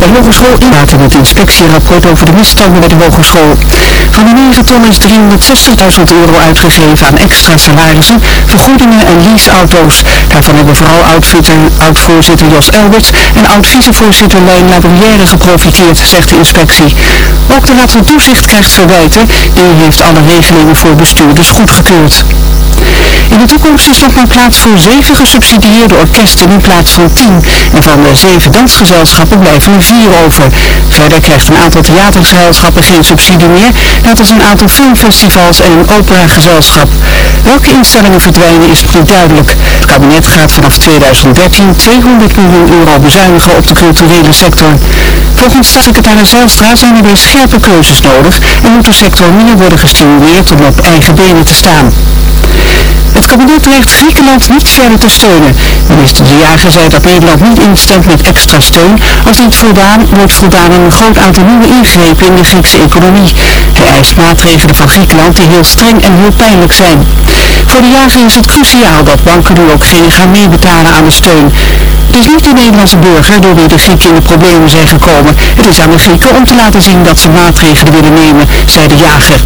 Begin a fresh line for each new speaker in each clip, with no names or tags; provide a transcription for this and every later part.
De hogeschool in het inspectierapport over de misstanden bij de hogeschool. Van de 9 ton is 360.000 euro uitgegeven aan extra salarissen, vergoedingen en leaseauto's. Daarvan hebben vooral oud-voorzitter Jos Elberts en oud-vicevoorzitter Lijn Labrière geprofiteerd, zegt de inspectie. Ook de Raad van Toezicht krijgt verwijten. Die heeft alle regelingen voor bestuurders goedgekeurd. In de toekomst is nog maar plaats voor zeven gesubsidieerde orkesten in plaats van tien. En van de zeven dansgezelschappen blijven er vier over. Verder krijgt een aantal theatergezelschappen geen subsidie meer, net als een aantal filmfestivals en een operagezelschap. Welke instellingen verdwijnen is niet duidelijk. Het kabinet gaat vanaf 2013 200 miljoen euro bezuinigen op de culturele sector. Volgens staatssecretaris Zijlstra zijn er weer scherpe keuzes nodig en moet de sector meer worden gestimuleerd om op eigen benen te staan. Thank you. Het kabinet dreigt Griekenland niet verder te steunen. Minister De Jager zei dat Nederland niet instemt met extra steun als niet voldaan wordt voldaan aan een groot aantal nieuwe ingrepen in de Griekse economie. Hij eist maatregelen van Griekenland die heel streng en heel pijnlijk zijn. Voor de jager is het cruciaal dat banken nu ook geen gaan meebetalen aan de steun. Het is niet de Nederlandse burger door wie de Grieken in de problemen zijn gekomen. Het is aan de Grieken om te laten zien dat ze maatregelen willen nemen, zei de jager.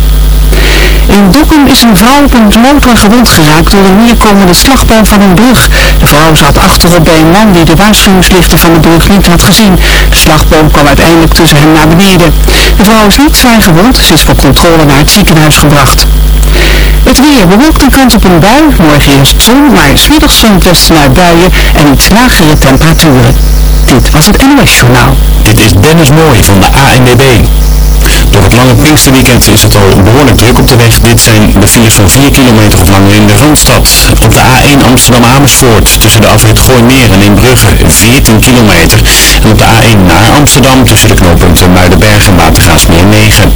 In Dokkum is een vrouw op een motor gewond geraakt door een neerkomende slagboom van een brug. De vrouw zat achterop bij een man die de waarschuwingslichten van de brug niet had gezien. De slagboom kwam uiteindelijk tussen hen naar beneden. De vrouw is niet zwaar gewond, ze is voor controle naar het ziekenhuis gebracht. Het weer bewolkt een kans op een bui, morgen eerst zon, maar smiddags naar buien en iets lagere temperaturen. Dit was het NOS Journaal.
Dit is Dennis Mooij van de ANWB. Door het lange Pinksterweekend is het al behoorlijk druk op de weg. Dit zijn de files van 4 kilometer of langer in de Randstad. Op de A1 Amsterdam-Amersfoort tussen de afrit Gooimeer en Inbrugge 14 kilometer. En op de A1 naar Amsterdam tussen de knooppunten Muidenberg en Watergaasmeer 9.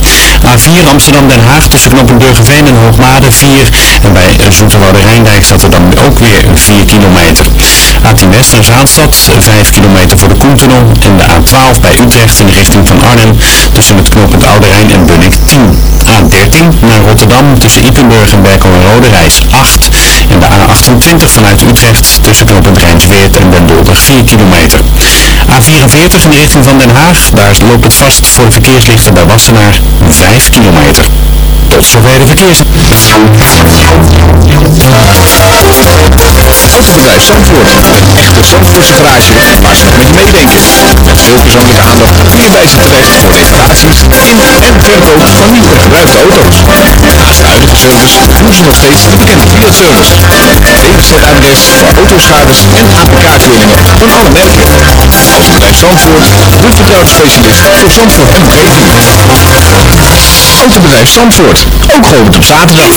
A4 Amsterdam-Den Haag tussen Burgerveen en Hoogmade 4. En bij Zoeterwoude Rijndijk staat er dan ook weer 4 kilometer. A10 West naar Zaanstad 5 kilometer voor de Koentunnel. En de A12 bij Utrecht in de richting van Arnhem tussen het knooppunt Oude Rijn en Bunnik 10. A13 naar Rotterdam tussen Ippenburg en Berkel en Rode Reis 8. En de A28 vanuit Utrecht tussen knooppunt Rijnsweert en Den Dolder 4 kilometer. A44 in de richting van Den Haag, daar loopt het vast voor de verkeerslichten bij Wassenaar 5 kilometer. Tot zover de verkeers.
Autobedrijf Zandvoort. Een echte Zandvoortse garage waar ze met je meedenken. Met veel persoonlijke aandacht kun je bij ze terecht voor reparaties in en verkoop van nieuw en gebruikte auto's. Naast de huidige service doen ze nog steeds de bekende Fiat-service. DWZ-adres voor autoschades en APK-keuringen van alle merken. Autobedrijf Zandvoort, de vertrouwde specialist voor Zandvoort en omgeving. Autobedrijf Zandvoort, ook geopend op zaterdag.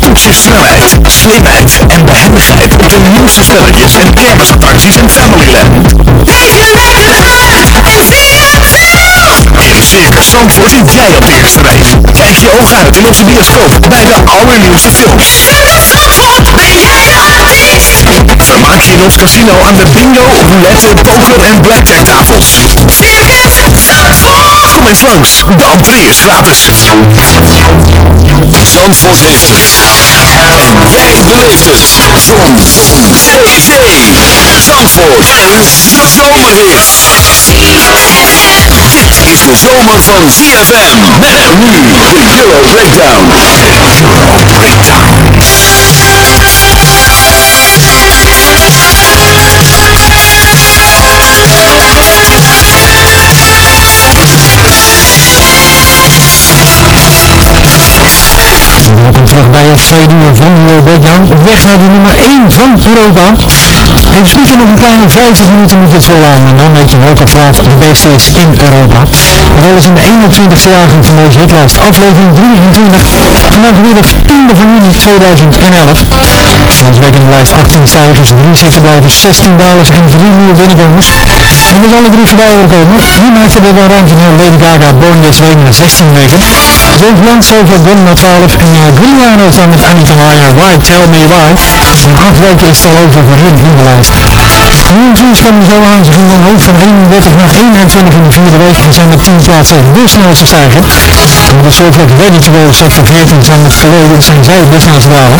Toets je snelheid, slimheid en behendigheid op de nieuwste spelletjes en kermisattracties en Familyland. In Circus Zandvoort zit jij op de eerste rij. Kijk je ogen uit in onze bioscoop bij de allernieuwste films. Vermaak je in ons casino aan de bingo, roulette, poker en blackjack tafels. Kom eens langs, de entree is gratis. Zandvoort heeft het. En jij beleeft het. Zon. Zee. Zee. Zandvoort. Een zomerhit. Is de zomer van ZFM. Met nu de Euro Breakdown. Euro Breakdown.
Welkom terug bij het tweede uur van de Breakdown. Op weg naar de nummer 1 van Europa. En we spelen nog een kleine 50 minuten met dit volhouden. En dan weet je welke plaat de beste is in Europa. Dat is in de 21ste jaargang van deze hitlijst. Aflevering 23. Vandaag 10e van juni 2011. Ons week in de lijst 18 stijgers, 3 zitten blijven, 16 dalers en 3 nieuwe binnenkomers. En dus alle drie voorbij gekomen. Nu maakte er wel ruimte voor Lady Gaga, Born This Way met 16 weken. James Blunt Gwen met 12 en uh, Greenland dan met Anita Meyer, Why Tell Me Why. En 8 weken is het al over voor hun in de lijst.
Nieuwsnieuws kwam zo aan, ze gingen omhoog van 31 naar 21 in de vierde week en zijn met 10 plaatsen de snelste stijger. En de soortgelijk Ready to van 14 zijn het verleden zijn zij de snelste daler.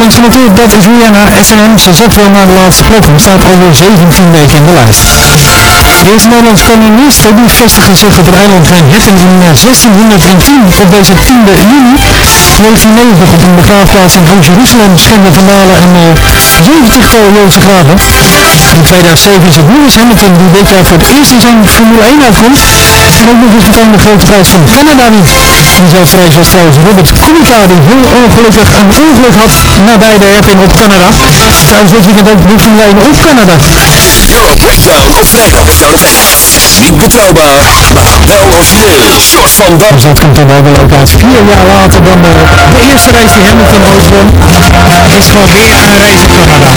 Langs de natuur, dat is Rihanna SNM, ze zakt wel naar de laatste plek, maar staat alweer 17 weken in de lijst. Deze Nederlandse kolonisten die vestigen zich op het eiland Rijnhetten in 1610 op deze 10e juni 1990 op een begraafplaats in Oost-Jeruzalem schenden Vandalen en uh, 70 Joodse graven. In 2007 is het Lewis Hamilton die dit jaar voor het eerst in zijn Formule 1 uitkomt. En ook nog eens meteen de grote prijs van Canada niet. Diezelfde race was trouwens Robert Kubica die heel ongelukkig een ongeluk had nabij de herping op Canada. Trouwens dit weekend ook de Formule 1 op Canada.
Euro Breakdown op vrijdag. Niet betrouwbaar, maar van
dat komt dan wel weer ook uit. Vier jaar later dan de, de eerste race die Hamilton ooit won. is gewoon weer een race in Canada.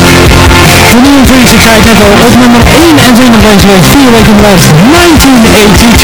De nieuwe Freeze, ik zei net al, op nummer 21 deze week. Vier weken blijft 1983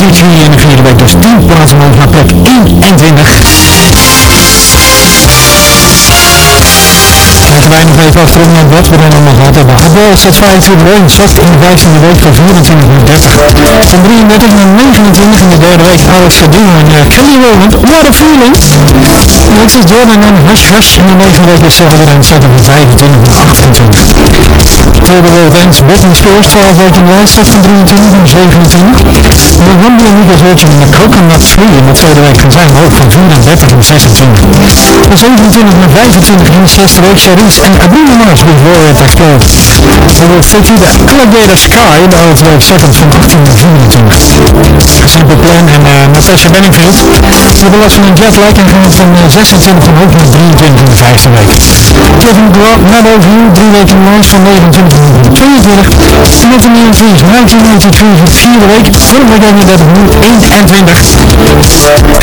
in de vierde week, dus 10 plaatsen omhoog naar plek 21. Kijken wij nog even achterom naar wat we dan allemaal gehad hebben. Adele staat 25 1, zakt in de 15e week van 24 naar 30. Van 33 naar 29 in de derde week. week Alex Verdun en uh, Kelly Rowland. What a feeling! Is Jordan en Hush Hush. En de negen weken is verder aan zetten van 25 naar 28. Tweede Dance Britney Spears, 12 weken in de lijst, van 23 naar 27. November Lucas Virgin met Coconut Free in de tweede week van zijn hoog van 34 naar 26. Van 27 naar 25 in de zesde week Charisse en Bruno Mars met Warrior Explode. Dan wordt Vicky de Alligator Sky de week zettend van 18 naar 24. Simple Plan en uh, Natasha Benningfield. Ze hebben last van een jetlag en gaan van uh, 26 omhoog naar 23 in de vijfde week. Kevin McGraw, Not Over You, drie weken lijst van 29 naar 22. Met een nieuwe Freeze, 1993 voor de vierde week. Vorige week nu 21.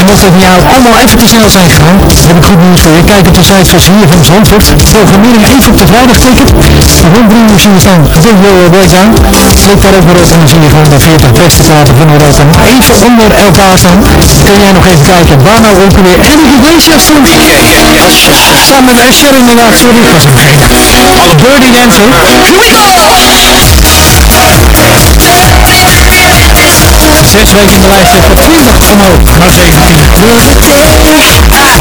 En het jou allemaal even te snel zijn gegaan, heb ik goed nieuws voor je. Kijk op de site van ZFM Zandvoort. Programmering even op de vrijdag uur zien we staan. Video breakdown. Klik daar ook weer op en dan zie je gewoon de 40 beste platen van Europa even onder elkaar staan. Kun jij nog even kijken waar nou ook weer Enrique Iglesias stond. Samen met Usher inderdaad, sorry, ik was hem vergeten. Dirty Dancing. Here we go! Zes weken in de lijst van 20 omhoog naar 27.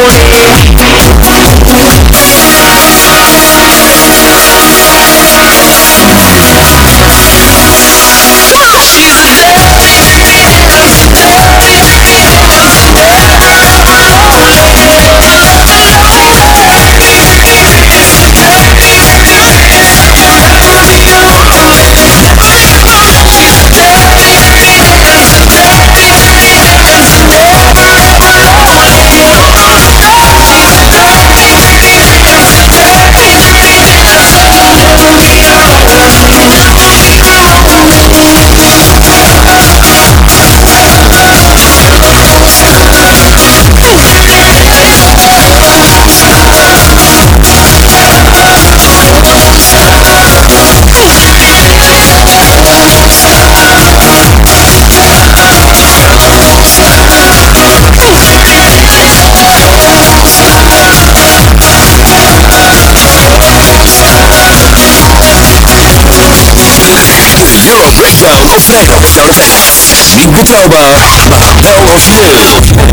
lonely Niet betrouwbaar, maar wel origineel.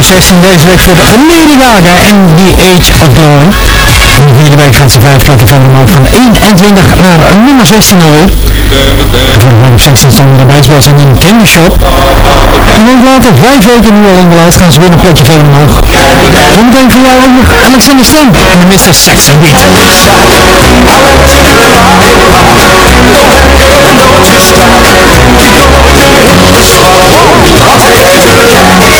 Nummer 16 deze week voor Lady Gaga en The Age of Glory. In de vierde week gaat ze vijf plekken van omhoog van 21 naar nummer 16 alweer. En de week op 16 stonden de Baseball en in Candy Shop. En dan later, vijf weken nu al in de lijst, gaan ze weer een plekje verder omhoog. Zometeen voor jou ook nog Alexander Stem en de Mr. Sex and Beat.
You your way,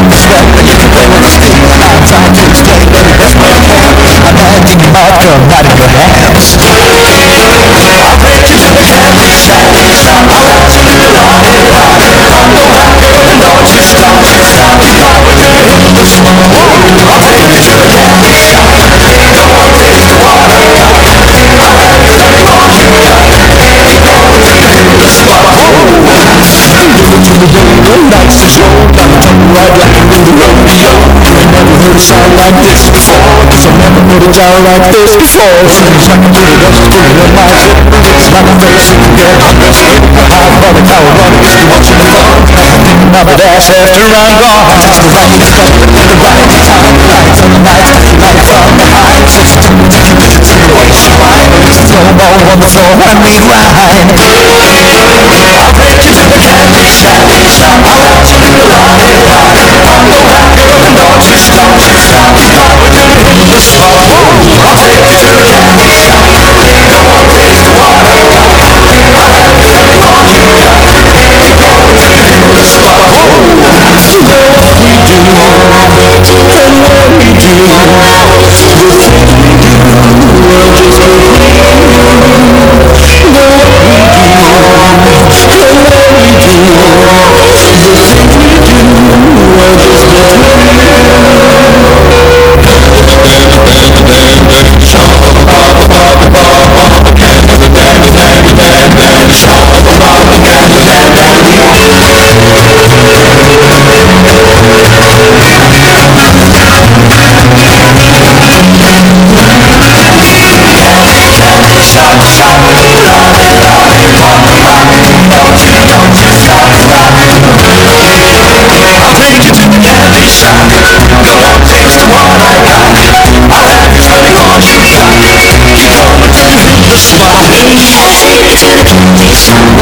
and sweat, but you can play with the stick. I'm trying to explain, but the best way I can. I'm acting your mouth, girl, not in your hands. I'll take you to the candy shop. I'll let you do the lottie, lottie. I'm the one girl, and don't you stop, to the young girl lights are show Gotta jump right like i the rodeo never heard a sound like this before Cause I never heard a child like this before It's like I'm doing it, the it my way It's like I'm dancing, yeah, I'm dancing I'm running, I'm running, I'm watching the fun Thinking of it ass after I'm gone It's the right stuff the right time Lights on the lights on the high Just take it, do it, do it, do do it, do it, do it, do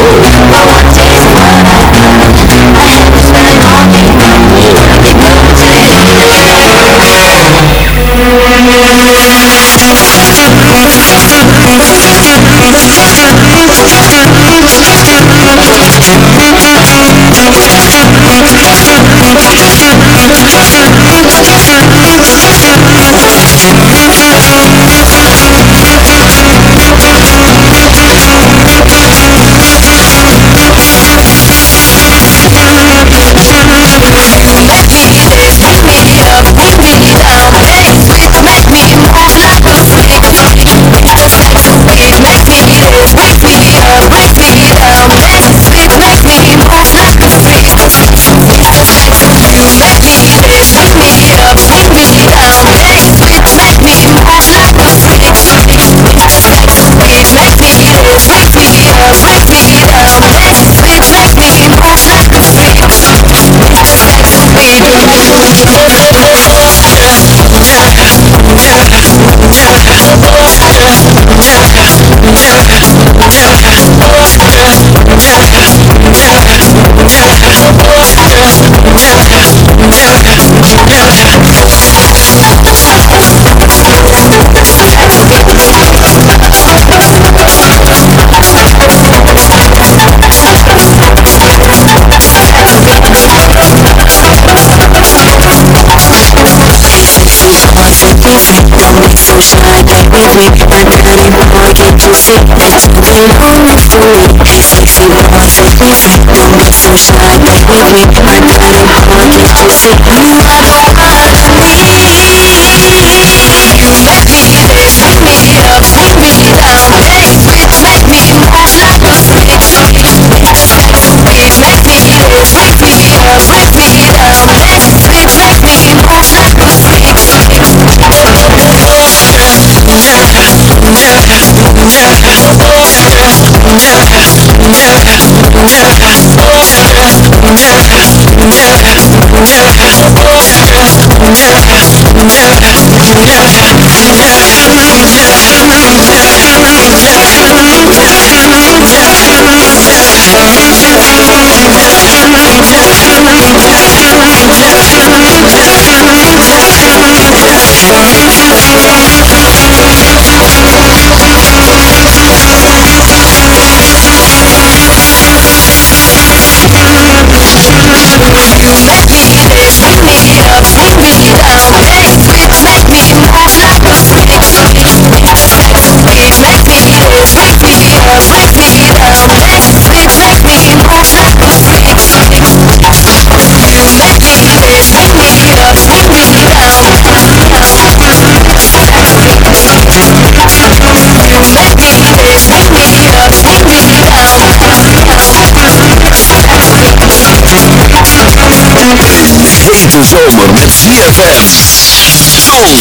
candy shine Make me burn dirty before I get too sick Lean on me to me
Sexy girl, sexy Don't be so shy Make me burn dirty before I get too sick You. are the one for me You
make me, this make me up Yeah.
Hete zomer met ZFM. Zee,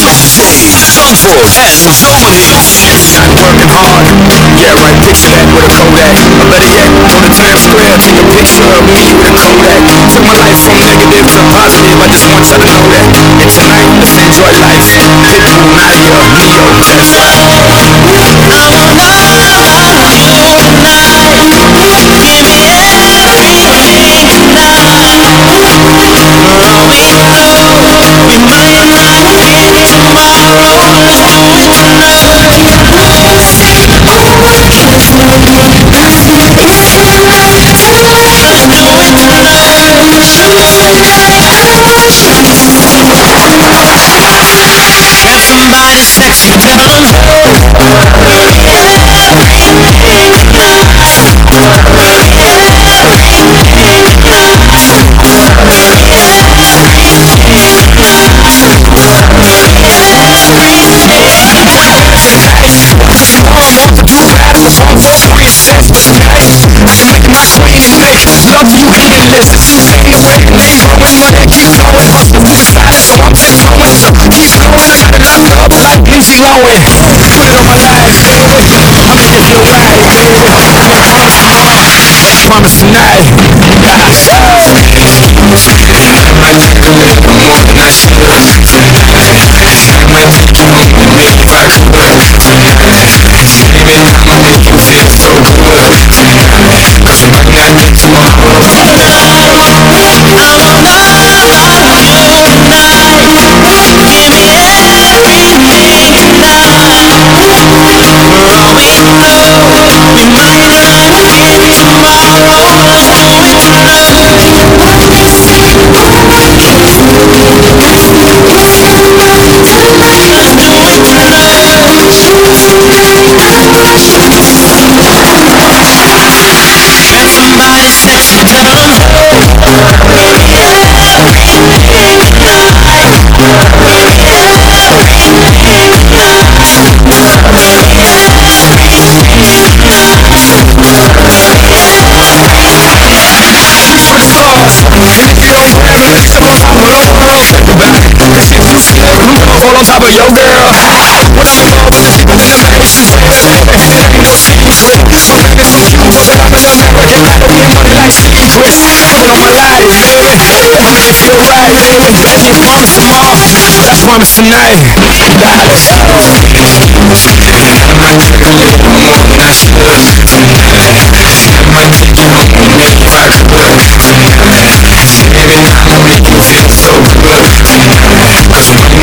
zandvoort en zomerhits.
Working hard, yeah right, picture that with a Kodak Or better yet, on the Times Square, take a picture of me with a Kodak Took my life from negative to positive, I just want y'all to know that And tonight, let's enjoy life Pitbull, Nadia, Neo, that's 坚强。on top of your girl. What up, in the be saying what she said. Happy to see you. Some niggas confused. Said I'm in America, I don't get money like she do. But on my life, baby. I'ma make it feel right. Bet you promise tomorrow, I promise tonight. Dollar dog. I might take a little more than I should. Tonight. I might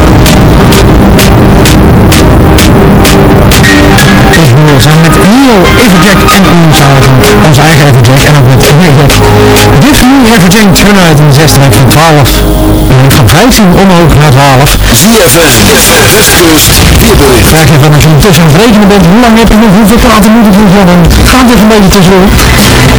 Thank you. Gosh
We zijn met Neo Everjack en onze, onze eigen Everjack en ook met Everjack. Dit nu Everjack Turn uit in de zesde week van 12. Uh, van 15 omhoog naar 12.
ZFM, Westkust, weerbericht.
Vraag je van als je ondertussen aan het rekenen bent, hoe lang heb je nog, hoeveel platen moet ik nog hebben? Gaat even een beetje tussendoor.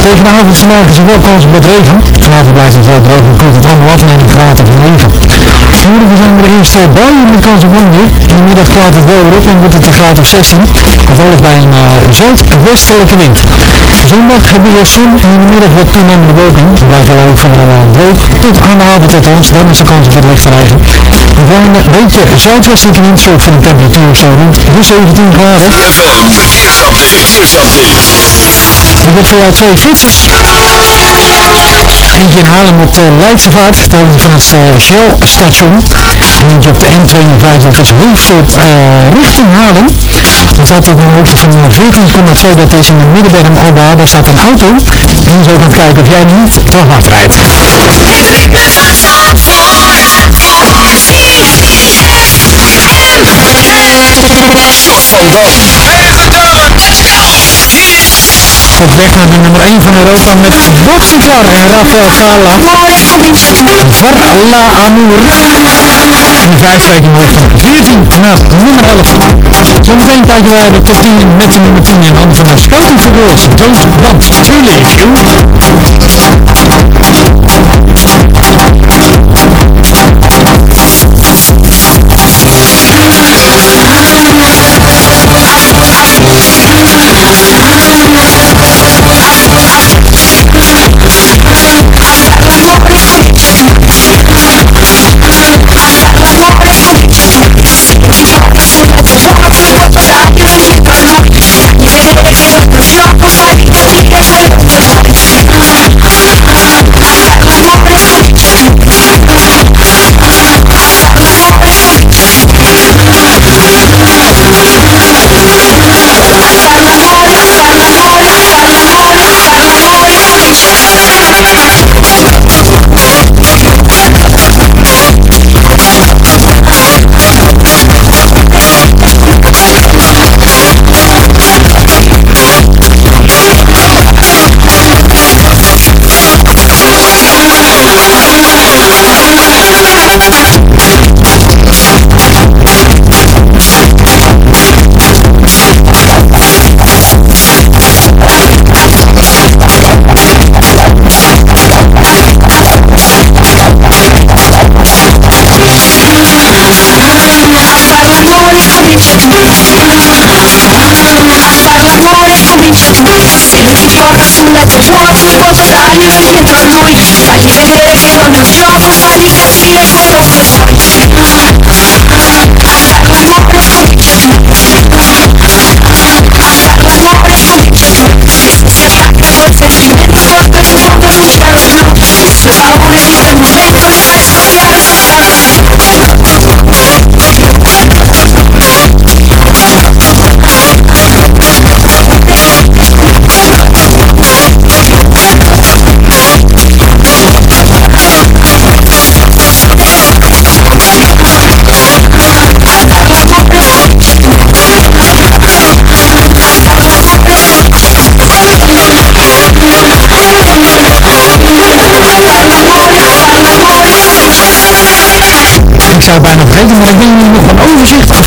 Tegen de avond is er wel kans op wat regen. Vanavond blijft het wel droog en koelt het allemaal af naar een graad of 9. Morgen zijn uh, buien met kans op onweer. In de middag klaart het wel weer op en wordt het een graad of 16. Gevolgd bij een uh, zuidwestelijke wind. Zondag hebben we zon en in de middag wat toenemende bewolking. Het blijft wel ook van uh, droog tot aan de avond tot ons. Dan is de kans op wat lichte regen. We gaan een beetje zuidwestelijke wind zorgt voor een temperatuur zo rond de 17 graden.
ZFM, verkeersupdate, verkeersupdate.
Ik heb voor jou twee fietsers. Eentje in Haarlem op de Leidse vaart, van het uh, Shell station. En op de N52 is Hoofddorp uh, richting Haarlem. Dan staat er een hoogte van 14,2, dat is in de middenberm Alba, daar staat een auto. En je zou gaan kijken of jij niet te hard rijdt. Op weg naar de nummer 1 van Europa met Boxcar en Rafael Sala. Varla Amour. In de week omhoog van 14 naar nummer 11. Zometeen kijken wij de top 10 met de nummer 10 in handen van de Scouting Girls. Don't want to leave you. Let's go.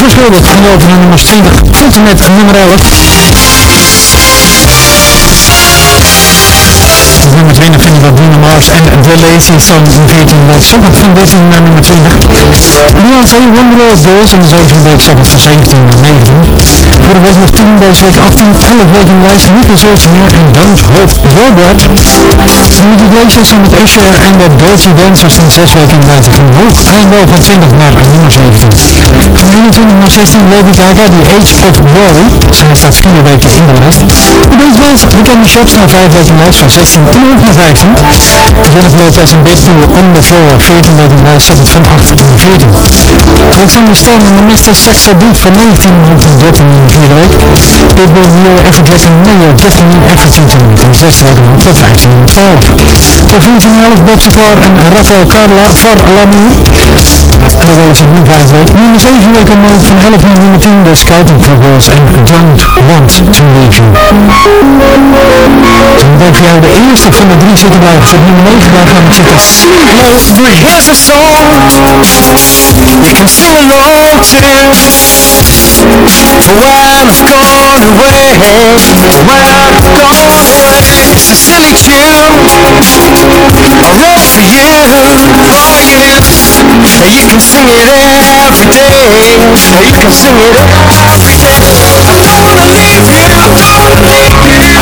Overzicht verschuldigd. En lopen naar nummers 20 tot en nummer 11. Op nummer 20 vinden we Bruno Mars en The Lazy Song in 14 week zakken van 13 naar nummer 20. Beyoncé Wonderworld Girls in de 7 week zakken van 17 naar 19. Voor de week nog 10, deze week 18, 11 weken lijst, Nico Zorgmeer en Don't Hope Blood. Music Iglesias en met Usher en de Dirty Dancers in 6 weken in lijst van hoog en wel van 20 naar nummer 17. Van 21 naar 16 Lady Gaga, The Age of Glory. Zij staat 4 weken in de lijst. De Beatles, bekende shops na 5 weken lijst van 16 10 nummer 15. Jennifer Lopez en the floor. 14 weken in lijst het van 8 tot 14. Alexander Stone en Mr. Saxo Beat van 19 op 13 in de vierde week. Pitbull Neo Everett en Mayo Gifting Me Everything to Me van 16 weken op tot 15 in de 12. Op 14 11 Bob Support en Rafael Carla voor Lamu. En dat het nu 5 weken. Nummer 7 weken omhoog van 11 naar nummer 10 de Scouting for Girls en Don't Want to Leave You. Ben voor jou de eerste van de drie zitten blijven. Voor nummer 9 daar gaan zitten.
Here's a song you can sing along to For when I've gone away When I've gone away It's a silly tune I wrote for you For you And you can sing it every day And you can sing it every day I don't wanna leave you I don't wanna leave you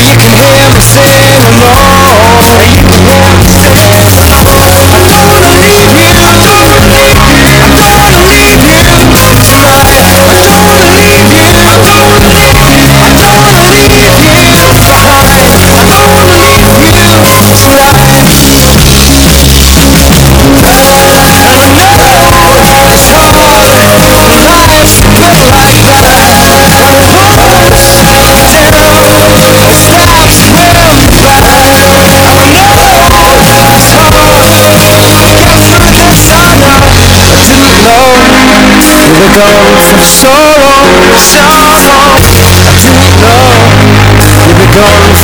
you can hear me sing along Gone for so long, so long I didn't know You were gone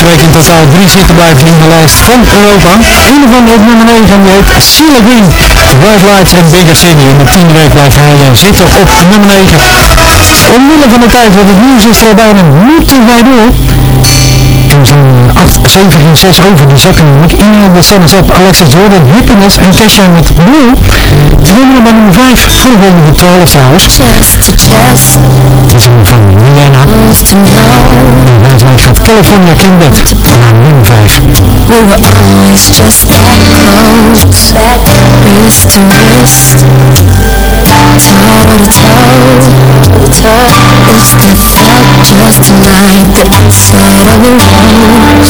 Deze week in totaal drie zittenblijvers in de lijst van Europa. Een van op nummer 9 die heet Sheila Green. Bright Lights en Bigger City. In de tiende week blijft hij uh, zitten op nummer 9. Omwille van de tijd, want het nieuws is er bijna, moeten wij door. Toen zijn 8, 7 en 6 over. Die zakken namelijk in de scènes op Alexis Jordan, Happiness en Kesha met Blue. Ze nemen bij nummer 5, volgende op 12 trouwens.
Chest to chest,
Dat is een van Rihanna. En uiteindelijk gaat California King Bed naar nummer 5.
We were always just that close, wrist to wrist, toe to toe. If it felt just tonight, the inside of a rose.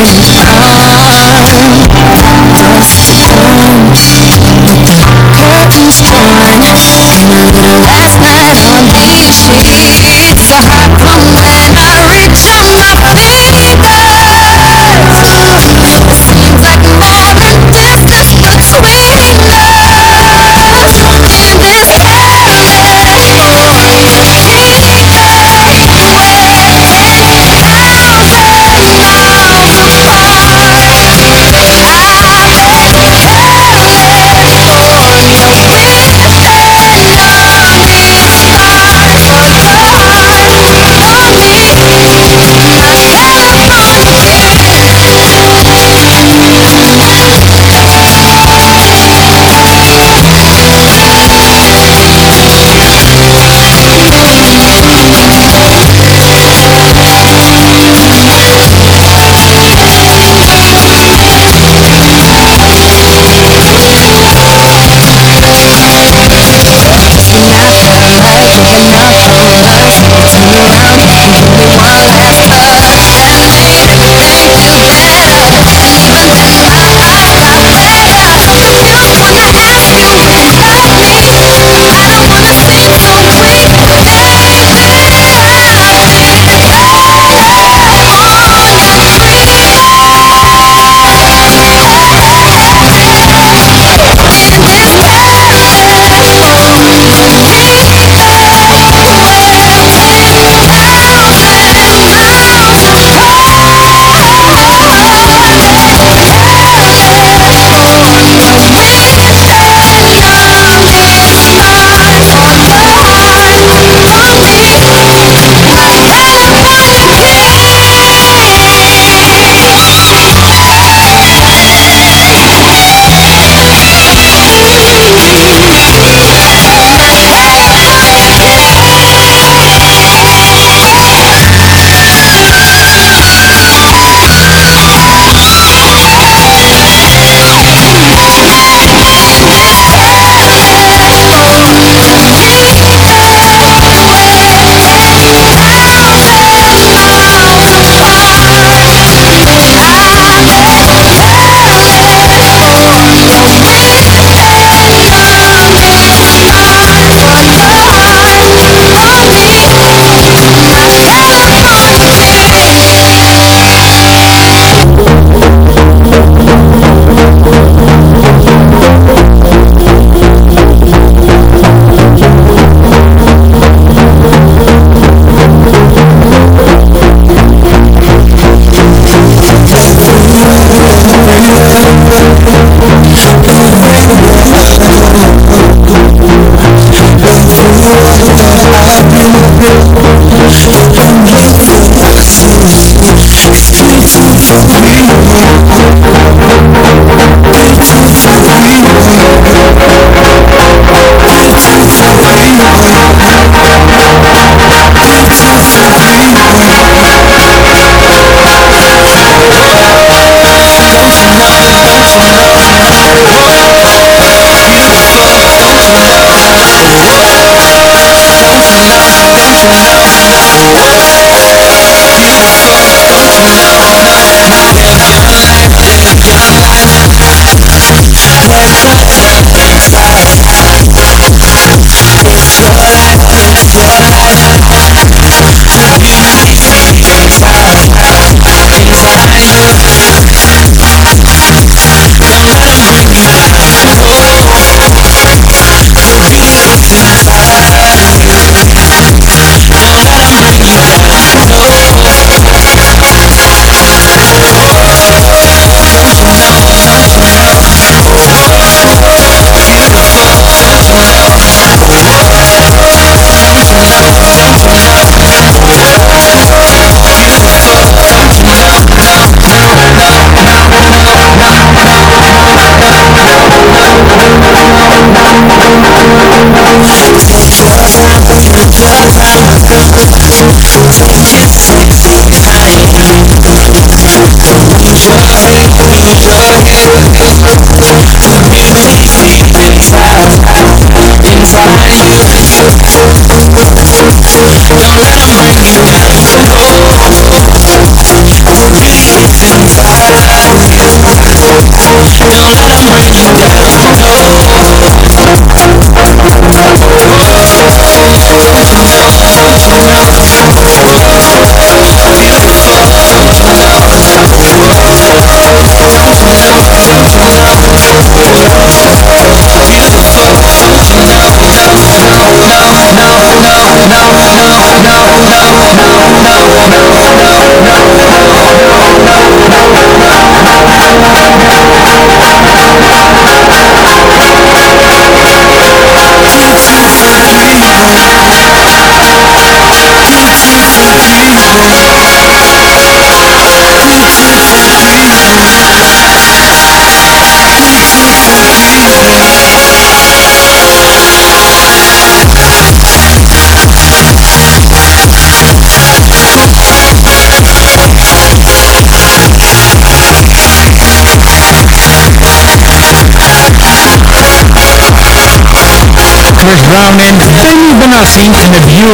Thank you.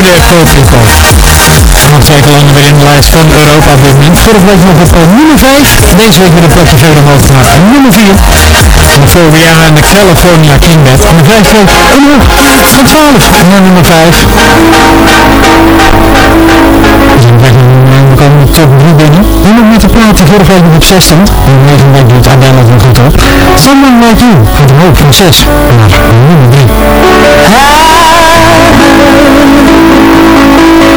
There Cool People. Nog twee landen weer in de lijst van Europa op dit moment. Vorige week nog op nummer 5. Deze week weer een plekje verder omhoog naar nummer 4. En voor Rihanna en de California King Bed. En de vijfde week omhoog van 12 naar nummer 5. We komen de top 3 binnen. Nog met de platen vorige week nog op 16. En deze week doet Adele nog goed op. Someone Like You gaat omhoog van 6 naar nummer 3.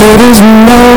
me it is no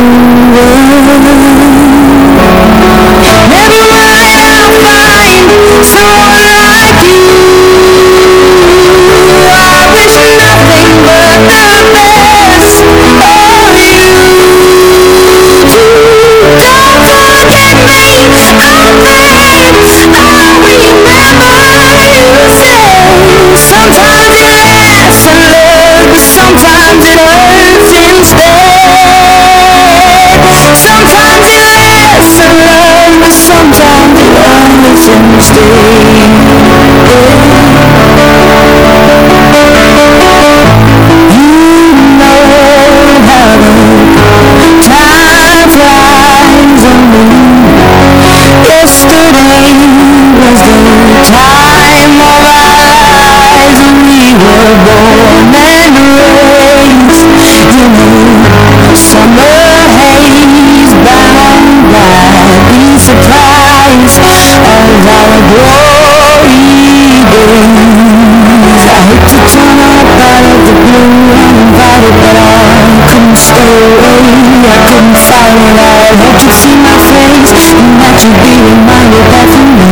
away. I couldn't fight it. I hoped you'd see my face and that you'd be reminded that for me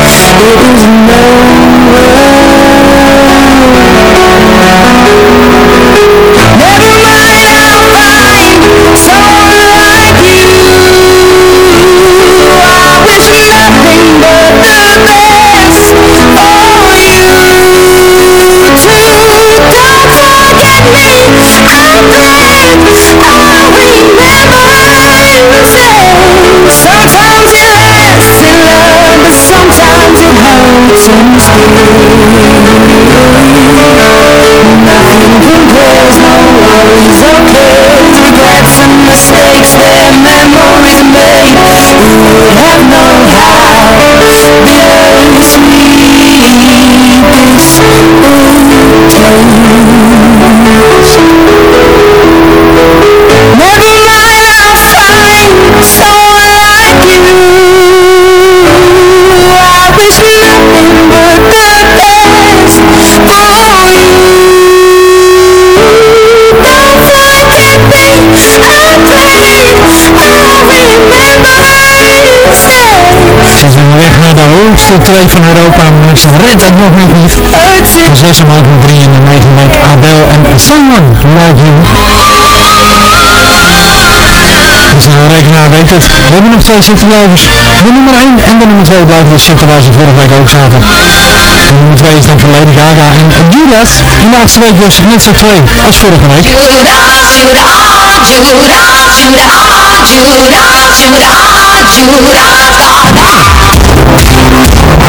it is
Redt het nog niet. Van 6 omhoog naar 3 in de 9 week Adele en Someone Like You. Zijn een rekenaar weet het. We hebben nog twee zittenblijvers. De nummer 1 en de nummer 2 blijven dus zitten waar ze vorige week ook zaten. De nummer 2 is dan van Lady Gaga en That. Die laatste week dus net zo twee als vorige week.
Judas,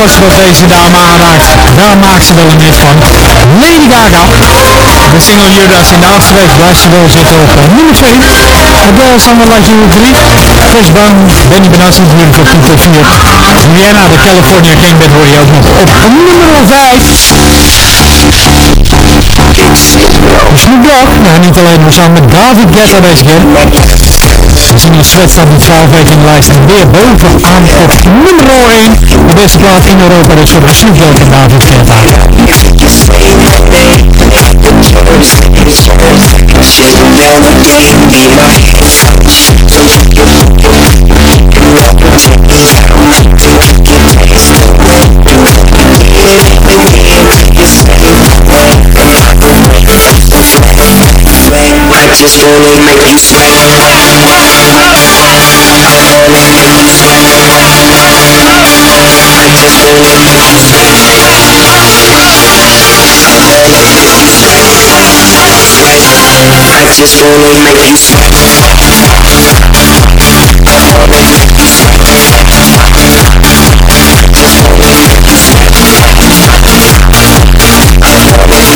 Alles wat deze dame aanraakt, daar maakt ze wel een hit van. Lady Gaga. De single Judas in de achtste week blijft ze wel zitten op uh, nummer 2. Adele Summer Like You 3. Chris Brown, Benny Benassi natuurlijk op nummer 4. Rihanna, de California King Band hoor je ook nog op nummer 5. Snoop Dogg, nou niet alleen maar samen met David Guetta deze keer. De single Sweat staat met 12 weken in de lijst en weer bovenaan op nummer 1. De beste plaat in Europa dus voor Snoop Dogg en David Guetta.
I just wanna make you sweat. I wanna make you sweat. I Just fall on me, fall Rain waves wanna make you fall Fall on me, fall Just fall on me, fall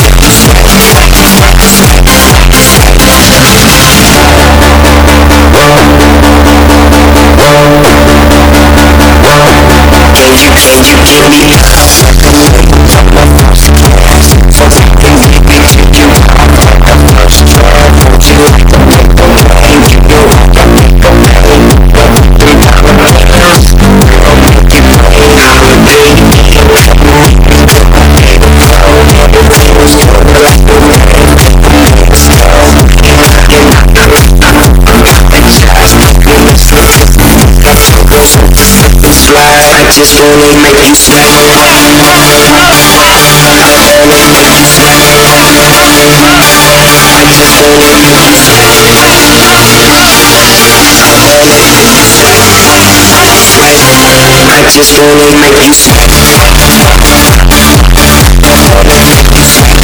I just wanna make you sweat. I just wanna make you sweat. I just wanna make you sweat. I just wanna make you sweat. I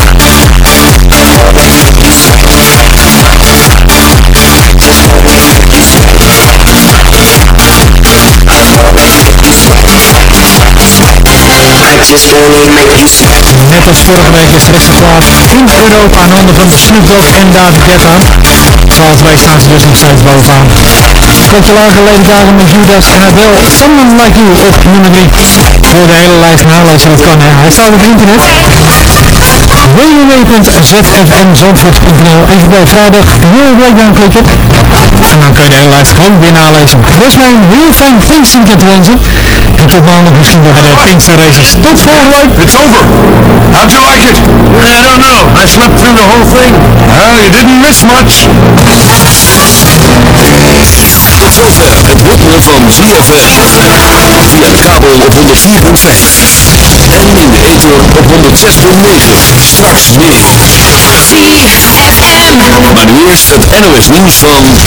Net als vorige week is de beste plaat in Europa aan handen van Snoop Dogg en David Guetta. Zoals twee staan ze dus nog steeds bovenaan. Kopje lager Lady Gaga met Judas en Adele Someone Like You op nummer 3. Voor de hele lijst nalezen wat kan hè. Hij staat op internet www.zfmzandvoort.nl Even bij vrijdag heel breakdown klikken. En dan kun je de hele lijst gewoon weer nalezen. Dus mij een heel fijn te wensen. En tot maandag misschien nog de Pinkster Races. Tot volgende week.
It's over. How'd you like it? I don't know. I slept through the whole thing. Well, you didn't miss much.
Tot zover het ritme van ZFM. Via de kabel op 104.5. En in de ether op 106.9. Straks meer.
ZFM.
Maar nu eerst het NOS nieuws van...